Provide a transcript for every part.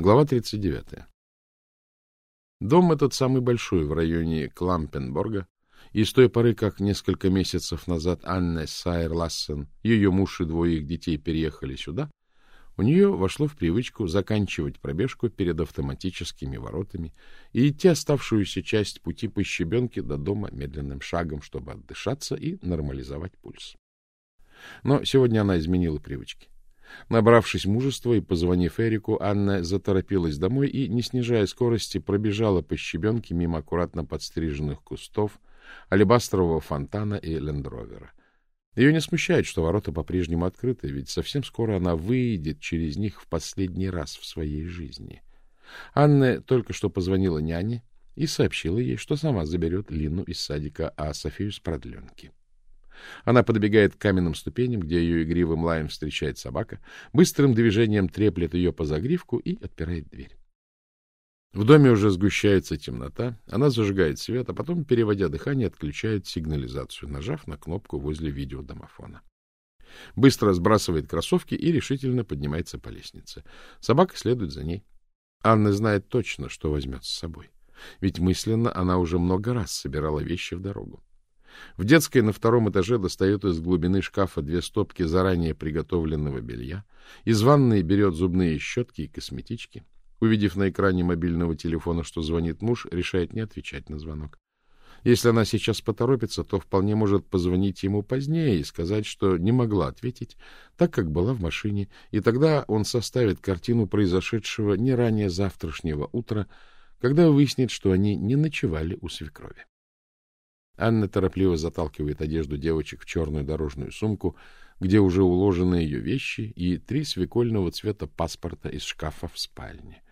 Глава 39. Дом этот самый большой в районе Клампенборга, и с той поры, как несколько месяцев назад Анна Сайер Лассен, ее муж и двое их детей переехали сюда, у нее вошло в привычку заканчивать пробежку перед автоматическими воротами и идти оставшуюся часть пути по щебенке до дома медленным шагом, чтобы отдышаться и нормализовать пульс. Но сегодня она изменила привычки. Набравшись мужества и позвонив Эрику, Анна заторопилась домой и, не снижая скорости, пробежала по щебенке мимо аккуратно подстриженных кустов, алебастрового фонтана и лендровера. Ее не смущает, что ворота по-прежнему открыты, ведь совсем скоро она выйдет через них в последний раз в своей жизни. Анна только что позвонила няне и сообщила ей, что сама заберет Лину из садика, а Софию с продленки. Она подбегает к каменным ступеням, где ее игривым лаем встречает собака, быстрым движением треплет ее по загривку и отпирает дверь. В доме уже сгущается темнота, она зажигает свет, а потом, переводя дыхание, отключает сигнализацию, нажав на кнопку возле видеодомофона. Быстро сбрасывает кроссовки и решительно поднимается по лестнице. Собака следует за ней. Анна знает точно, что возьмет с собой. Ведь мысленно она уже много раз собирала вещи в дорогу. В детской на втором этаже достает из глубины шкафа две стопки заранее приготовленного белья. Из ванной берет зубные щетки и косметички. Увидев на экране мобильного телефона, что звонит муж, решает не отвечать на звонок. Если она сейчас поторопится, то вполне может позвонить ему позднее и сказать, что не могла ответить, так как была в машине, и тогда он составит картину произошедшего не ранее завтрашнего утра, когда выяснит, что они не ночевали у свекрови. Анна торопливо заталкивает одежду девочек в черную дорожную сумку, где уже уложены ее вещи и три свекольного цвета паспорта из шкафа в спальне.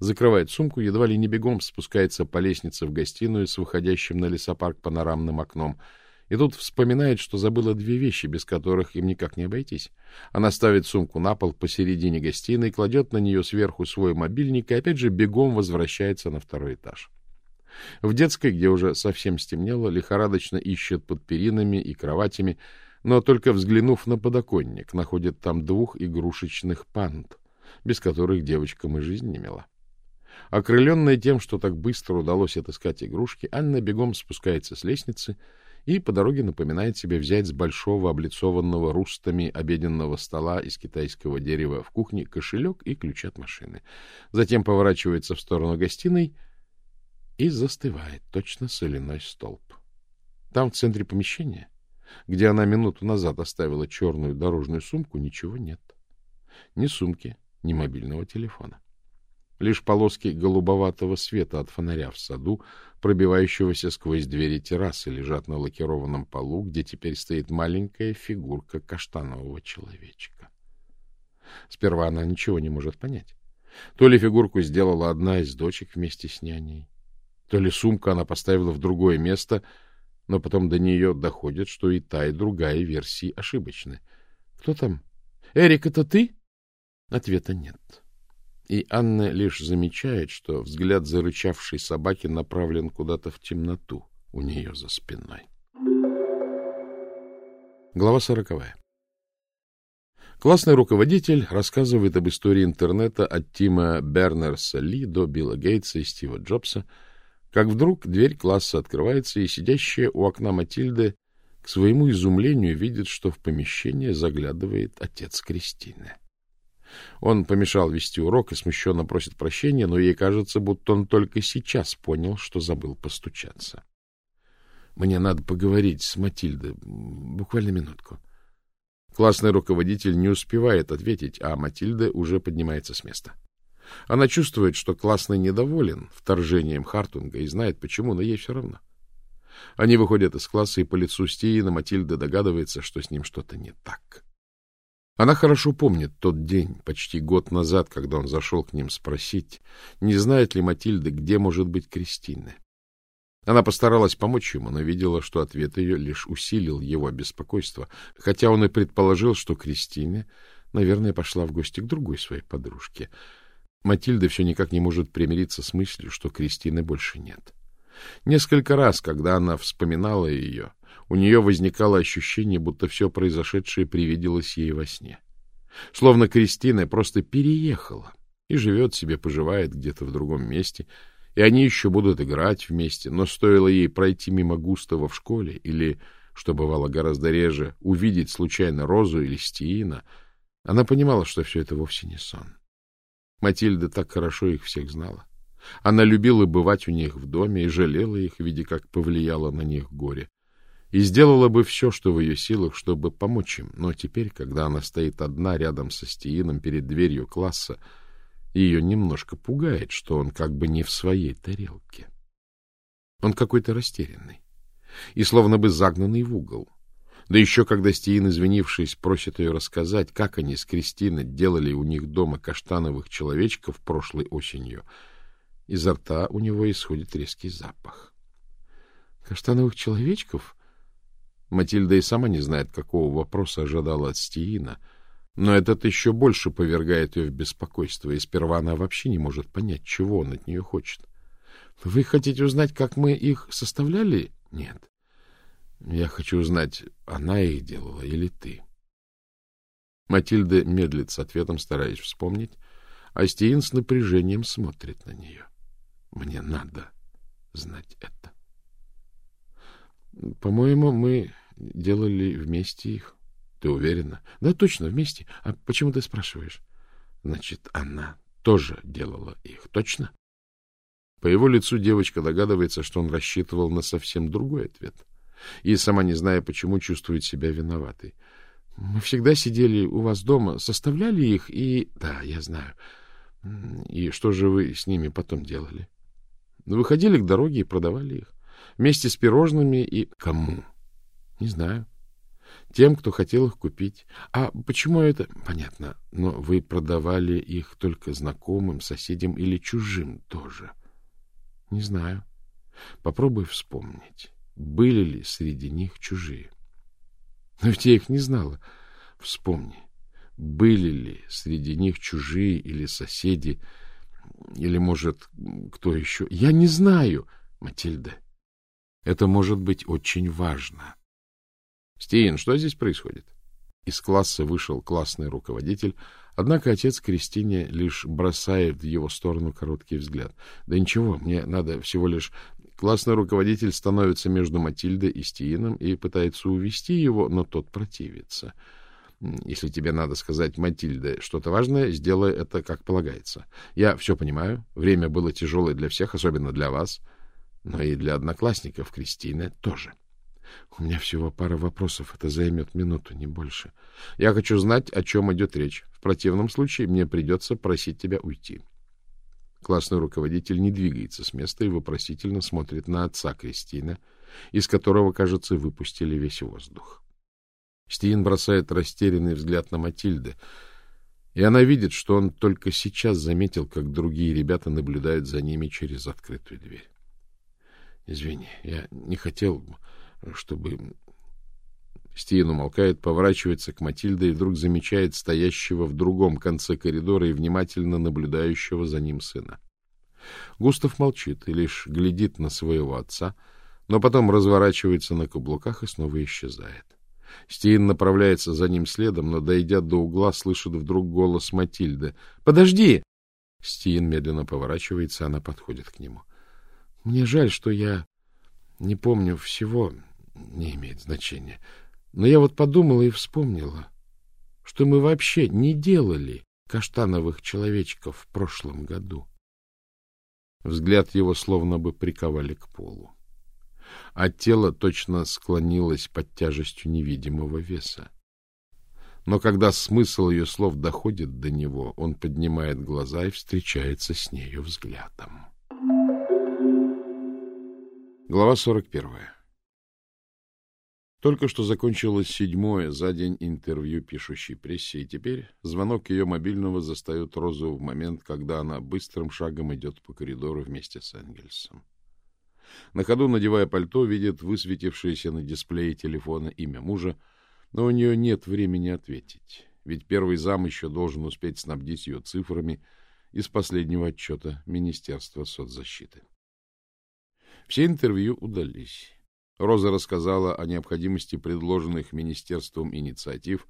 Закрывает сумку, едва ли не бегом спускается по лестнице в гостиную с выходящим на лесопарк панорамным окном. И тут вспоминает, что забыла две вещи, без которых им никак не обойтись. Она ставит сумку на пол посередине гостиной, кладет на нее сверху свой мобильник и опять же бегом возвращается на второй этаж. В детской, где уже совсем стемнело, лихорадочно ищет под перинами и кроватями, но только взглянув на подоконник, находит там двух игрушечных панд, без которых девочкам и жизнь не мила. Окрыленная тем, что так быстро удалось отыскать игрушки, Анна бегом спускается с лестницы и по дороге напоминает себе взять с большого облицованного рустами обеденного стола из китайского дерева в кухне кошелек и ключ от машины. Затем поворачивается в сторону гостиной — и застывает, точно соляной столб. Там, в центре помещения, где она минуту назад оставила черную дорожную сумку, ничего нет. Ни сумки, ни мобильного телефона. Лишь полоски голубоватого света от фонаря в саду, пробивающегося сквозь двери террасы, лежат на лакированном полу, где теперь стоит маленькая фигурка каштанового человечка. Сперва она ничего не может понять. То ли фигурку сделала одна из дочек вместе с няней, то ли сумку она поставила в другое место, но потом до нее доходит, что и та, и другая версии ошибочны. Кто там? Эрик, это ты? Ответа нет. И Анна лишь замечает, что взгляд зарычавшей собаки направлен куда-то в темноту у нее за спиной. Глава сороковая. Классный руководитель рассказывает об истории интернета от Тима Бернерса Ли до Билла Гейтса и Стива Джобса, как вдруг дверь класса открывается, и сидящая у окна Матильды к своему изумлению видит, что в помещение заглядывает отец Кристины. Он помешал вести урок и смущенно просит прощения, но ей кажется, будто он только сейчас понял, что забыл постучаться. — Мне надо поговорить с Матильдой. Буквально минутку. Классный руководитель не успевает ответить, а Матильда уже поднимается с места. — она чувствует, что классный недоволен вторжением Хартунга и знает почему, но ей все равно. Они выходят из класса, и по лицу Стиина Матильда догадывается, что с ним что-то не так. Она хорошо помнит тот день, почти год назад, когда он зашел к ним спросить, не знает ли Матильда, где может быть Кристина. Она постаралась помочь ему, но видела, что ответ ее лишь усилил его беспокойство, хотя он и предположил, что Кристина, наверное, пошла в гости к другой своей подружке — Матильда все никак не может примириться с мыслью, что Кристины больше нет. Несколько раз, когда она вспоминала ее, у нее возникало ощущение, будто все произошедшее привиделось ей во сне. Словно Кристина просто переехала, и живет себе, поживает где-то в другом месте, и они еще будут играть вместе, но стоило ей пройти мимо Густава в школе или, что бывало гораздо реже, увидеть случайно Розу или Стиина, она понимала, что все это вовсе не сон. Матильда так хорошо их всех знала. Она любила бывать у них в доме и жалела их, видя, как повлияло на них горе. И сделала бы все, что в ее силах, чтобы помочь им. Но теперь, когда она стоит одна рядом со Стиином перед дверью класса, ее немножко пугает, что он как бы не в своей тарелке. Он какой-то растерянный и словно бы загнанный в угол. Да еще когда Стиин, извинившись, просит ее рассказать, как они с Кристиной делали у них дома каштановых человечков прошлой осенью, изо рта у него исходит резкий запах. Каштановых человечков? Матильда и сама не знает, какого вопроса ожидала от Стиина, но этот еще больше повергает ее в беспокойство, и сперва она вообще не может понять, чего он от нее хочет. — Вы хотите узнать, как мы их составляли? — Нет. Я хочу узнать, она их делала или ты. Матильда медлит с ответом, стараясь вспомнить, а Стиин с напряжением смотрит на нее. Мне надо знать это. По-моему, мы делали вместе их. Ты уверена? Да, точно, вместе. А почему ты спрашиваешь? Значит, она тоже делала их, точно? По его лицу девочка догадывается, что он рассчитывал на совсем другой ответ. И, сама не зная почему, чувствует себя виноватой. Мы всегда сидели у вас дома, составляли их и... Да, я знаю. И что же вы с ними потом делали? Выходили к дороге и продавали их. Вместе с пирожными и... Кому? Не знаю. Тем, кто хотел их купить. А почему это? Понятно. Но вы продавали их только знакомым, соседям или чужим тоже? Не знаю. Попробуй вспомнить, были ли среди них чужие. Но ведь я их не знала. Вспомни, были ли среди них чужие или соседи, или, может, кто еще? Я не знаю, Матильда. Это может быть очень важно. Стиин, что здесь происходит? Из класса вышел классный руководитель, однако отец Кристине лишь бросает в его сторону короткий взгляд. Да ничего, мне надо всего лишь... Классный руководитель становится между Матильдой и Стиином и пытается увести его, но тот противится. Если тебе надо сказать Матильде что-то важное, сделай это как полагается. Я все понимаю, время было тяжелое для всех, особенно для вас, но и для одноклассников Кристины тоже. — у меня всего пара вопросов, это займет минуту, не больше. Я хочу знать, о чем идет речь. В противном случае мне придется просить тебя уйти. Классный руководитель не двигается с места и вопросительно смотрит на отца Кристина, из которого, кажется, выпустили весь воздух. Стиин бросает растерянный взгляд на Матильды, и она видит, что он только сейчас заметил, как другие ребята наблюдают за ними через открытую дверь. — Извини, я не хотел чтобы... Стиен умолкает, поворачивается к Матильде и вдруг замечает стоящего в другом конце коридора и внимательно наблюдающего за ним сына. Густав молчит и лишь глядит на своего отца, но потом разворачивается на каблуках и снова исчезает. Стиин направляется за ним следом, но, дойдя до угла, слышит вдруг голос Матильды. «Подожди!» Стиин медленно поворачивается, она подходит к нему. «Мне жаль, что я не помню всего не имеет значения. Но я вот подумала и вспомнила, что мы вообще не делали каштановых человечков в прошлом году. Взгляд его словно бы приковали к полу, а тело точно склонилось под тяжестью невидимого веса. Но когда смысл ее слов доходит до него, он поднимает глаза и встречается с нею взглядом. Глава сорок первая только что закончилось седьмое за день интервью пишущей прессе, и теперь звонок ее мобильного застает Розу в момент, когда она быстрым шагом идет по коридору вместе с Энгельсом. На ходу, надевая пальто, видит высветившееся на дисплее телефона имя мужа, но у нее нет времени ответить, ведь первый зам еще должен успеть снабдить ее цифрами из последнего отчета Министерства соцзащиты. Все интервью удались. Роза рассказала о необходимости предложенных министерством инициатив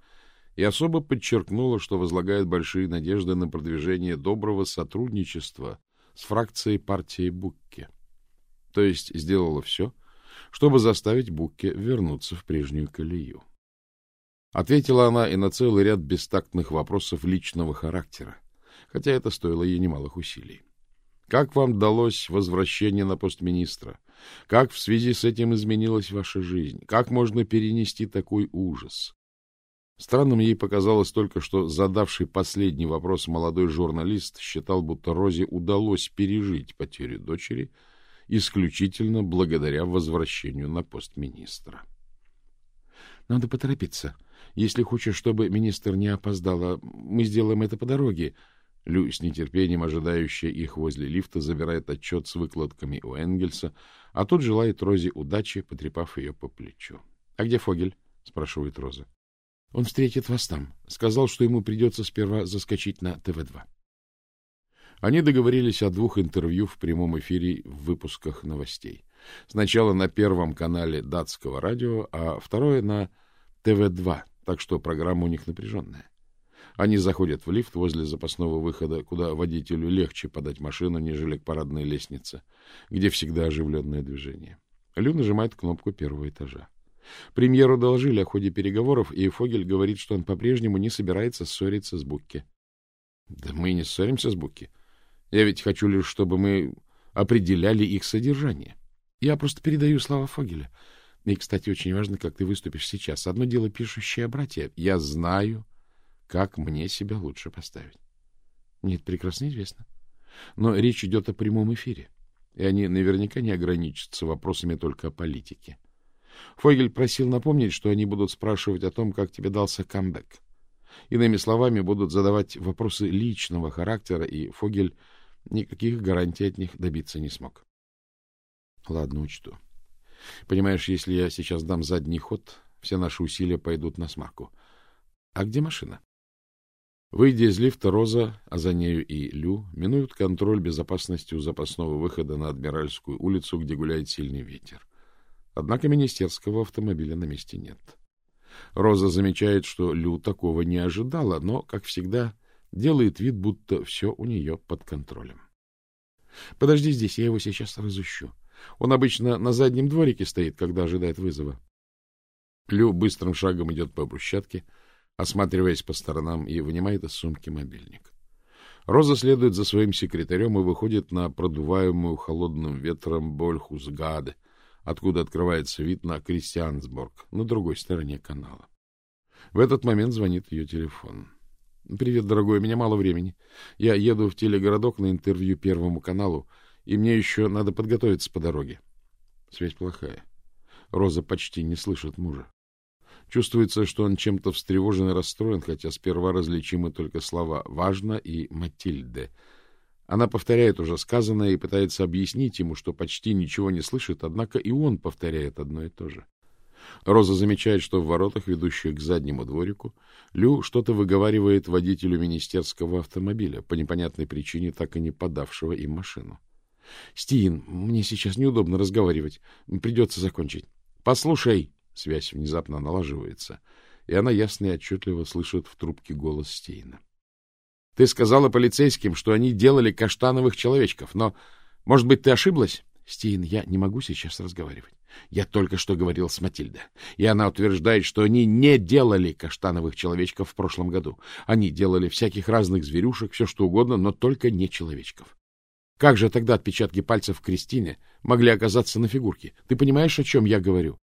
и особо подчеркнула, что возлагает большие надежды на продвижение доброго сотрудничества с фракцией партии Букке. То есть сделала все, чтобы заставить Букке вернуться в прежнюю колею. Ответила она и на целый ряд бестактных вопросов личного характера, хотя это стоило ей немалых усилий. Как вам далось возвращение на пост министра? Как в связи с этим изменилась ваша жизнь? Как можно перенести такой ужас? Странным ей показалось только, что задавший последний вопрос молодой журналист считал, будто Розе удалось пережить потерю дочери исключительно благодаря возвращению на пост министра. — Надо поторопиться. Если хочешь, чтобы министр не опоздала, мы сделаем это по дороге. Лю, с нетерпением ожидающая их возле лифта, забирает отчет с выкладками у Энгельса, а тот желает Розе удачи, потрепав ее по плечу. — А где Фогель? — спрашивает Роза. — Он встретит вас там. Сказал, что ему придется сперва заскочить на ТВ-2. Они договорились о двух интервью в прямом эфире в выпусках новостей. Сначала на первом канале датского радио, а второе на ТВ-2, так что программа у них напряженная. Они заходят в лифт возле запасного выхода, куда водителю легче подать машину, нежели к парадной лестнице, где всегда оживленное движение. Лю нажимает кнопку первого этажа. Премьеру доложили о ходе переговоров, и Фогель говорит, что он по-прежнему не собирается ссориться с Букки. — Да мы не ссоримся с Букки. Я ведь хочу лишь, чтобы мы определяли их содержание. Я просто передаю слова Фогеля. И, кстати, очень важно, как ты выступишь сейчас. Одно дело пишущее братья. Я знаю, как мне себя лучше поставить. Нет, прекрасно известно. Но речь идет о прямом эфире, и они наверняка не ограничатся вопросами только о политике. Фогель просил напомнить, что они будут спрашивать о том, как тебе дался камбэк. Иными словами, будут задавать вопросы личного характера, и Фогель никаких гарантий от них добиться не смог. Ладно, учту. Понимаешь, если я сейчас дам задний ход, все наши усилия пойдут на смарку. А где машина? Выйдя из лифта, Роза, а за нею и Лю, минуют контроль безопасности у запасного выхода на Адмиральскую улицу, где гуляет сильный ветер. Однако министерского автомобиля на месте нет. Роза замечает, что Лю такого не ожидала, но, как всегда, делает вид, будто все у нее под контролем. — Подожди здесь, я его сейчас разыщу. Он обычно на заднем дворике стоит, когда ожидает вызова. Лю быстрым шагом идет по брусчатке, — осматриваясь по сторонам, и вынимает из сумки мобильник. Роза следует за своим секретарем и выходит на продуваемую холодным ветром Больхусгаде, откуда открывается вид на Кристиансборг, на другой стороне канала. В этот момент звонит ее телефон. — Привет, дорогой, у меня мало времени. Я еду в телегородок на интервью Первому каналу, и мне еще надо подготовиться по дороге. Связь плохая. Роза почти не слышит мужа. Чувствуется, что он чем-то встревожен и расстроен, хотя сперва различимы только слова «важно» и «Матильде». Она повторяет уже сказанное и пытается объяснить ему, что почти ничего не слышит, однако и он повторяет одно и то же. Роза замечает, что в воротах, ведущих к заднему дворику, Лю что-то выговаривает водителю министерского автомобиля, по непонятной причине так и не подавшего им машину. — Стиин, мне сейчас неудобно разговаривать. Придется закончить. — Послушай, Связь внезапно налаживается, и она ясно и отчетливо слышит в трубке голос Стейна. — Ты сказала полицейским, что они делали каштановых человечков, но, может быть, ты ошиблась? — Стейн, я не могу сейчас разговаривать. Я только что говорил с Матильдой, и она утверждает, что они не делали каштановых человечков в прошлом году. Они делали всяких разных зверюшек, все что угодно, но только не человечков. Как же тогда отпечатки пальцев Кристины могли оказаться на фигурке? Ты понимаешь, о чем я говорю?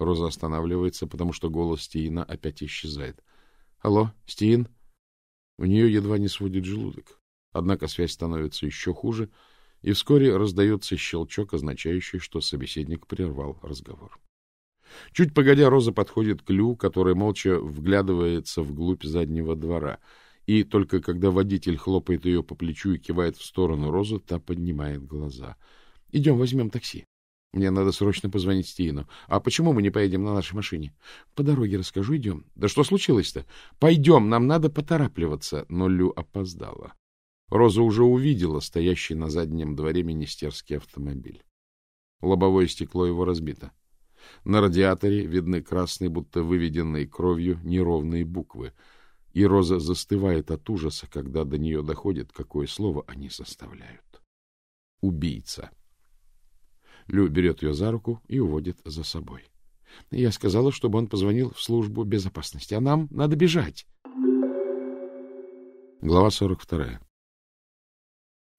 Роза останавливается, потому что голос Стиина опять исчезает. — Алло, Стиин? У нее едва не сводит желудок. Однако связь становится еще хуже, и вскоре раздается щелчок, означающий, что собеседник прервал разговор. Чуть погодя, Роза подходит к Лю, который молча вглядывается вглубь заднего двора, и только когда водитель хлопает ее по плечу и кивает в сторону Розы, та поднимает глаза. — Идем, возьмем такси. Мне надо срочно позвонить Стиину. А почему мы не поедем на нашей машине? По дороге расскажу, идем. Да что случилось-то? Пойдем, нам надо поторапливаться. Но Лю опоздала. Роза уже увидела стоящий на заднем дворе министерский автомобиль. Лобовое стекло его разбито. На радиаторе видны красные, будто выведенные кровью, неровные буквы. И Роза застывает от ужаса, когда до нее доходит, какое слово они составляют. Убийца. Лю берет ее за руку и уводит за собой. Я сказала, чтобы он позвонил в службу безопасности, а нам надо бежать. Глава 42.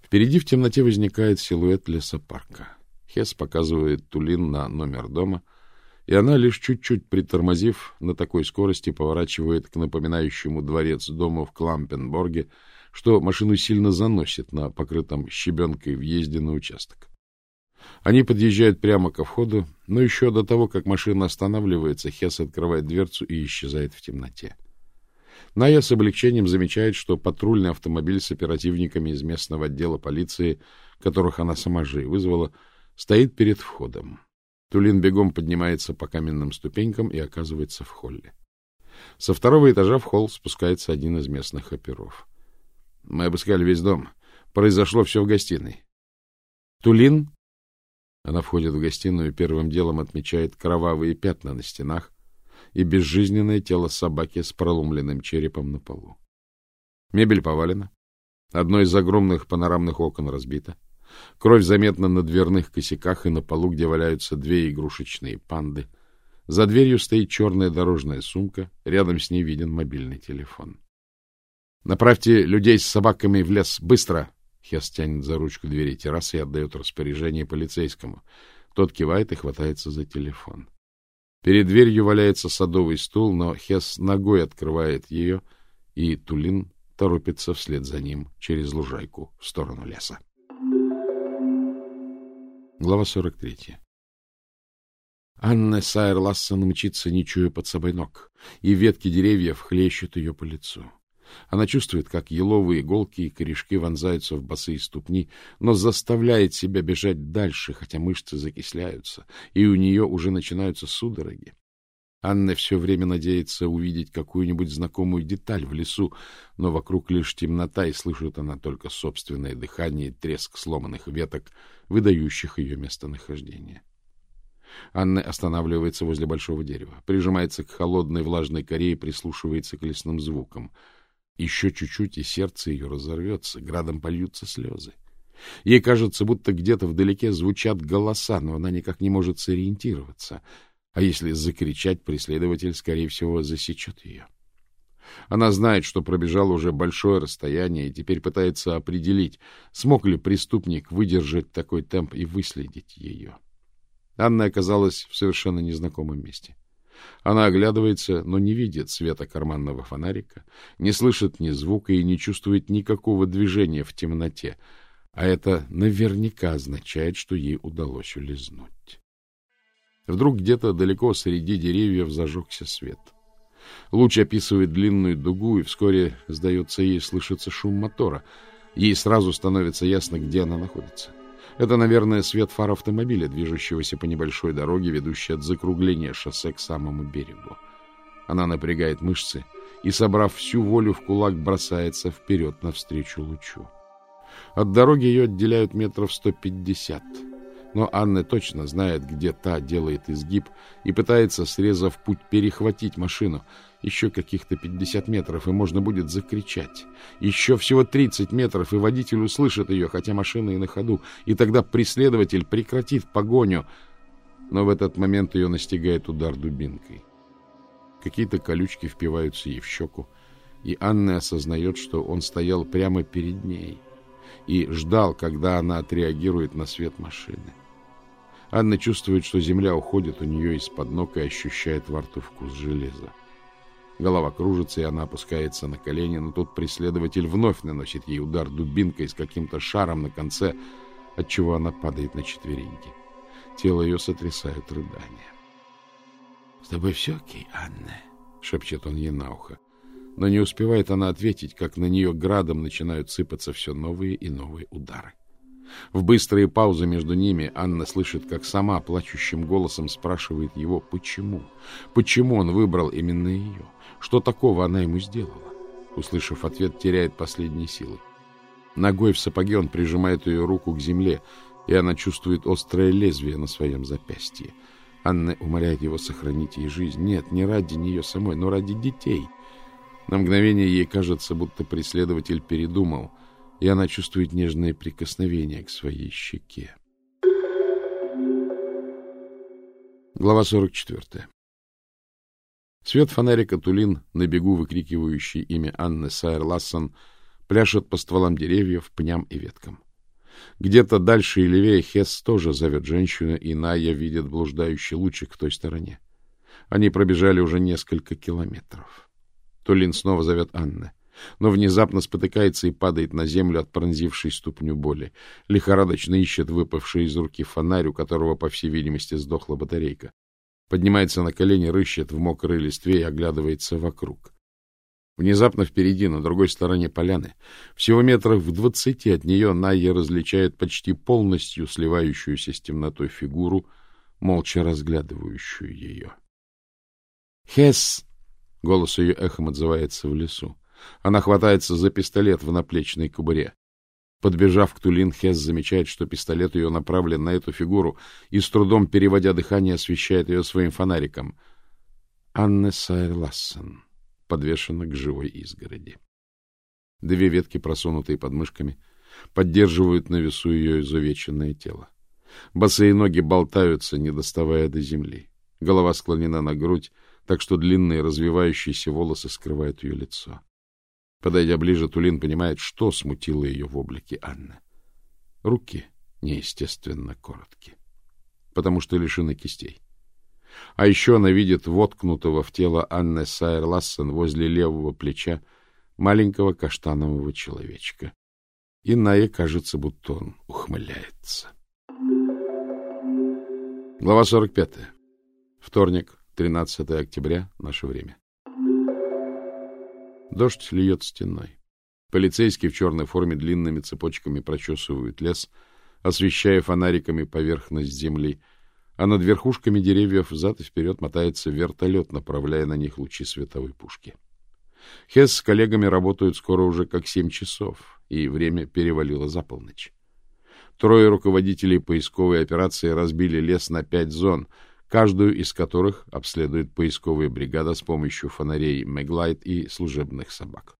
Впереди в темноте возникает силуэт лесопарка. Хес показывает Тулин на номер дома, и она, лишь чуть-чуть притормозив, на такой скорости поворачивает к напоминающему дворец дому в Клампенборге, что машину сильно заносит на покрытом щебенкой въезде на участок. Они подъезжают прямо ко входу, но еще до того, как машина останавливается, Хесс открывает дверцу и исчезает в темноте. Ная с облегчением замечает, что патрульный автомобиль с оперативниками из местного отдела полиции, которых она сама же и вызвала, стоит перед входом. Тулин бегом поднимается по каменным ступенькам и оказывается в холле. Со второго этажа в холл спускается один из местных оперов. Мы обыскали весь дом. Произошло все в гостиной. Тулин она входит в гостиную и первым делом отмечает кровавые пятна на стенах и безжизненное тело собаки с проломленным черепом на полу. Мебель повалена. Одно из огромных панорамных окон разбито. Кровь заметна на дверных косяках и на полу, где валяются две игрушечные панды. За дверью стоит черная дорожная сумка, рядом с ней виден мобильный телефон. — Направьте людей с собаками в лес, быстро! Хес тянет за ручку двери террасы и отдает распоряжение полицейскому. Тот кивает и хватается за телефон. Перед дверью валяется садовый стул, но Хес ногой открывает ее, и Тулин торопится вслед за ним через лужайку в сторону леса. Глава 43. Анна Сайер Лассен мчится, не чуя под собой ног, и ветки деревьев хлещут ее по лицу. Она чувствует, как еловые иголки и корешки вонзаются в босые ступни, но заставляет себя бежать дальше, хотя мышцы закисляются, и у нее уже начинаются судороги. Анна все время надеется увидеть какую-нибудь знакомую деталь в лесу, но вокруг лишь темнота, и слышит она только собственное дыхание и треск сломанных веток, выдающих ее местонахождение. Анна останавливается возле большого дерева, прижимается к холодной влажной коре и прислушивается к лесным звукам — еще чуть-чуть, и сердце ее разорвется, градом польются слезы. Ей кажется, будто где-то вдалеке звучат голоса, но она никак не может сориентироваться. А если закричать, преследователь, скорее всего, засечет ее. Она знает, что пробежал уже большое расстояние, и теперь пытается определить, смог ли преступник выдержать такой темп и выследить ее. Анна оказалась в совершенно незнакомом месте. Она оглядывается, но не видит света карманного фонарика, не слышит ни звука и не чувствует никакого движения в темноте, а это наверняка означает, что ей удалось улизнуть. Вдруг где-то далеко среди деревьев зажегся свет. Луч описывает длинную дугу, и вскоре, сдается ей, слышится шум мотора. Ей сразу становится ясно, где она находится. Это, наверное, свет фар автомобиля, движущегося по небольшой дороге, ведущей от закругления шоссе к самому берегу. Она напрягает мышцы и, собрав всю волю в кулак, бросается вперед навстречу лучу. От дороги ее отделяют метров сто пятьдесят. Но Анна точно знает, где та делает изгиб и пытается, срезав путь, перехватить машину — еще каких-то пятьдесят метров, и можно будет закричать. Еще всего тридцать метров, и водитель услышит ее, хотя машина и на ходу, и тогда преследователь прекратит погоню. Но в этот момент ее настигает удар дубинкой. Какие-то колючки впиваются ей в щеку, и Анна осознает, что он стоял прямо перед ней и ждал, когда она отреагирует на свет машины. Анна чувствует, что земля уходит у нее из-под ног и ощущает во рту вкус железа. Голова кружится, и она опускается на колени, но тут преследователь вновь наносит ей удар дубинкой с каким-то шаром на конце, отчего она падает на четвереньки. Тело ее сотрясают рыдания. — С тобой все окей, Анна? — шепчет он ей на ухо. Но не успевает она ответить, как на нее градом начинают сыпаться все новые и новые удары. В быстрые паузы между ними Анна слышит, как сама плачущим голосом спрашивает его, почему, почему он выбрал именно ее, что такого она ему сделала. Услышав ответ, теряет последние силы. Ногой в сапоге он прижимает ее руку к земле, и она чувствует острое лезвие на своем запястье. Анна умоляет его сохранить ей жизнь. Нет, не ради нее самой, но ради детей. На мгновение ей кажется, будто преследователь передумал, и она чувствует нежное прикосновение к своей щеке. Глава 44. Свет фонарика Тулин, на бегу выкрикивающий имя Анны Сайер Лассон, пляшет по стволам деревьев, пням и веткам. Где-то дальше и левее Хесс тоже зовет женщину, и Ная видит блуждающий лучик в той стороне. Они пробежали уже несколько километров. Тулин снова зовет Анны, но внезапно спотыкается и падает на землю от пронзившей ступню боли. Лихорадочно ищет выпавший из руки фонарь, у которого, по всей видимости, сдохла батарейка. Поднимается на колени, рыщет в мокрой листве и оглядывается вокруг. Внезапно впереди, на другой стороне поляны, всего метрах в двадцати от нее, Найя различает почти полностью сливающуюся с темнотой фигуру, молча разглядывающую ее. «Хесс!» — голос ее эхом отзывается в лесу. Она хватается за пистолет в наплечной кобуре. Подбежав к Тулин, Хесс замечает, что пистолет ее направлен на эту фигуру и, с трудом переводя дыхание, освещает ее своим фонариком. Анна Сайр Лассен подвешена к живой изгороди. Две ветки, просунутые под мышками, поддерживают на весу ее изувеченное тело. Босые ноги болтаются, не доставая до земли. Голова склонена на грудь, так что длинные развивающиеся волосы скрывают ее лицо. Подойдя ближе, Тулин понимает, что смутило ее в облике Анны. Руки неестественно короткие, потому что лишены кистей. А еще она видит воткнутого в тело Анны Сайер Лассен возле левого плеча маленького каштанового человечка. И Ная кажется, будто он ухмыляется. Глава 45. Вторник, 13 октября, наше время. Дождь льет стеной. Полицейские в черной форме длинными цепочками прочесывают лес, освещая фонариками поверхность земли, а над верхушками деревьев взад и вперед мотается вертолет, направляя на них лучи световой пушки. Хесс с коллегами работают скоро уже как семь часов, и время перевалило за полночь. Трое руководителей поисковой операции разбили лес на пять зон, каждую из которых обследует поисковая бригада с помощью фонарей Меглайт и служебных собак.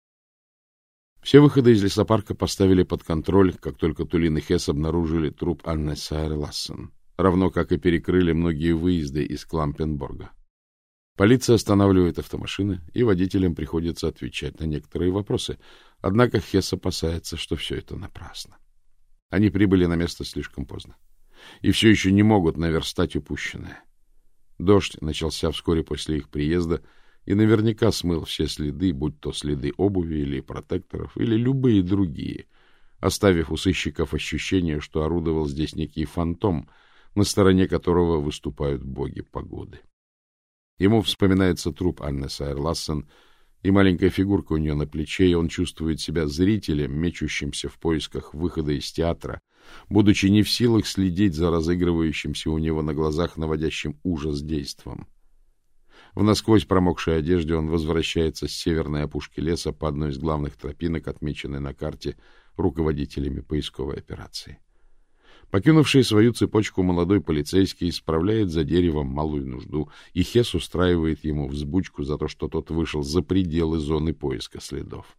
Все выходы из лесопарка поставили под контроль, как только Тулин и Хесс обнаружили труп Анны Сайер Лассен равно как и перекрыли многие выезды из Клампенборга. Полиция останавливает автомашины, и водителям приходится отвечать на некоторые вопросы, однако Хесс опасается, что все это напрасно. Они прибыли на место слишком поздно и все еще не могут наверстать упущенное. Дождь начался вскоре после их приезда и наверняка смыл все следы, будь то следы обуви или протекторов, или любые другие, оставив у сыщиков ощущение, что орудовал здесь некий фантом — на стороне которого выступают боги погоды. Ему вспоминается труп Анны Сайер-Лассен и маленькая фигурка у нее на плече, и он чувствует себя зрителем, мечущимся в поисках выхода из театра, будучи не в силах следить за разыгрывающимся у него на глазах наводящим ужас действом. В насквозь промокшей одежде он возвращается с северной опушки леса по одной из главных тропинок, отмеченной на карте руководителями поисковой операции. Покинувший свою цепочку молодой полицейский исправляет за деревом малую нужду, и Хес устраивает ему взбучку за то, что тот вышел за пределы зоны поиска следов.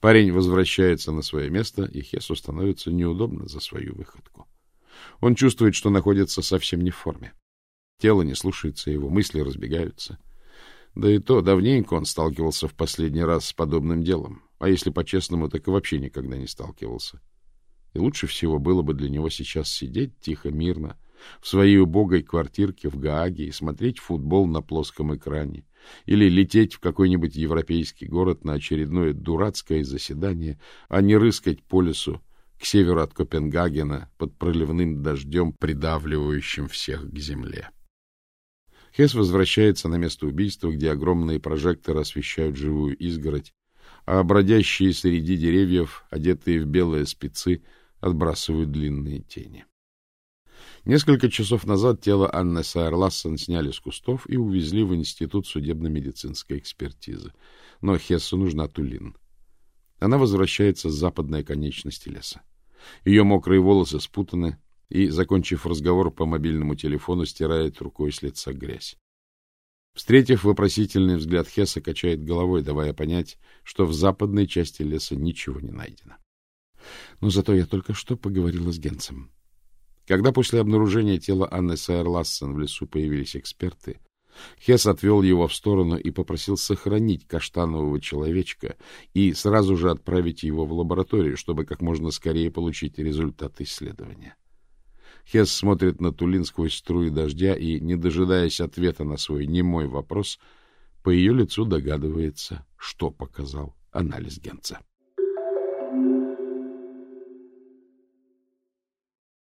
Парень возвращается на свое место, и Хесу становится неудобно за свою выходку. Он чувствует, что находится совсем не в форме. Тело не слушается его, мысли разбегаются. Да и то давненько он сталкивался в последний раз с подобным делом, а если по-честному, так и вообще никогда не сталкивался. И лучше всего было бы для него сейчас сидеть тихо, мирно, в своей убогой квартирке в Гааге и смотреть футбол на плоском экране, или лететь в какой-нибудь европейский город на очередное дурацкое заседание, а не рыскать по лесу к северу от Копенгагена под проливным дождем, придавливающим всех к земле. Хес возвращается на место убийства, где огромные прожекторы освещают живую изгородь, а бродящие среди деревьев, одетые в белые спецы, отбрасывают длинные тени. Несколько часов назад тело Анны Сайер-Лассен сняли с кустов и увезли в Институт судебно-медицинской экспертизы. Но Хессу нужна Тулин. Она возвращается с западной конечности леса. Ее мокрые волосы спутаны, и, закончив разговор по мобильному телефону, стирает рукой с лица грязь. Встретив вопросительный взгляд Хесса, качает головой, давая понять, что в западной части леса ничего не найдено. Но зато я только что поговорила с Генцем. Когда после обнаружения тела Анны Сайер Лассен в лесу появились эксперты, Хесс отвел его в сторону и попросил сохранить каштанового человечка и сразу же отправить его в лабораторию, чтобы как можно скорее получить результат исследования. Хесс смотрит на Тулин сквозь струи дождя и, не дожидаясь ответа на свой немой вопрос, по ее лицу догадывается, что показал анализ Генца.